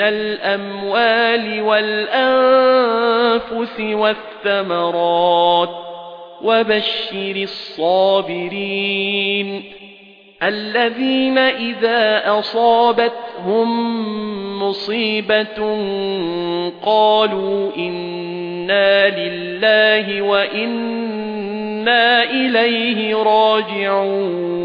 الأموال والأنفس والثمرات وبشر الصابرين الذين إذا أصابتهم مصيبة قالوا إنا لله وإنا إليه راجعون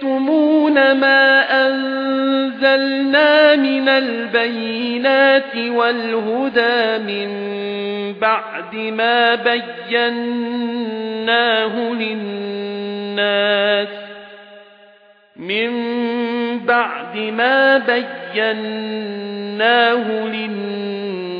يكتمون ما أنزلنا من البينات والهدى من بعد ما بيناه للناس من بعد ما بيناه للناس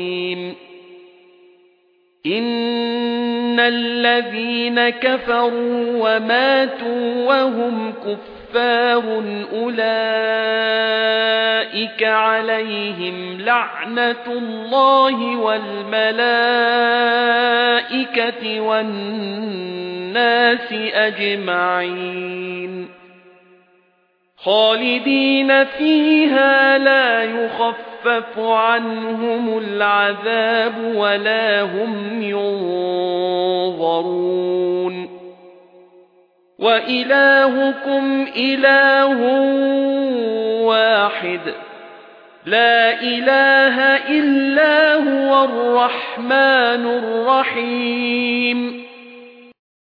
إن الذين كفروا وماتوا وهم كفار أولئك عليهم لعنة الله والملائكة والناس أجمعين خالدين فيها لا يخفف عنهم العذاب ولا هم ينظرون. وإلهكم إله واحد. لا إله إلا هو الرحمن الرحيم.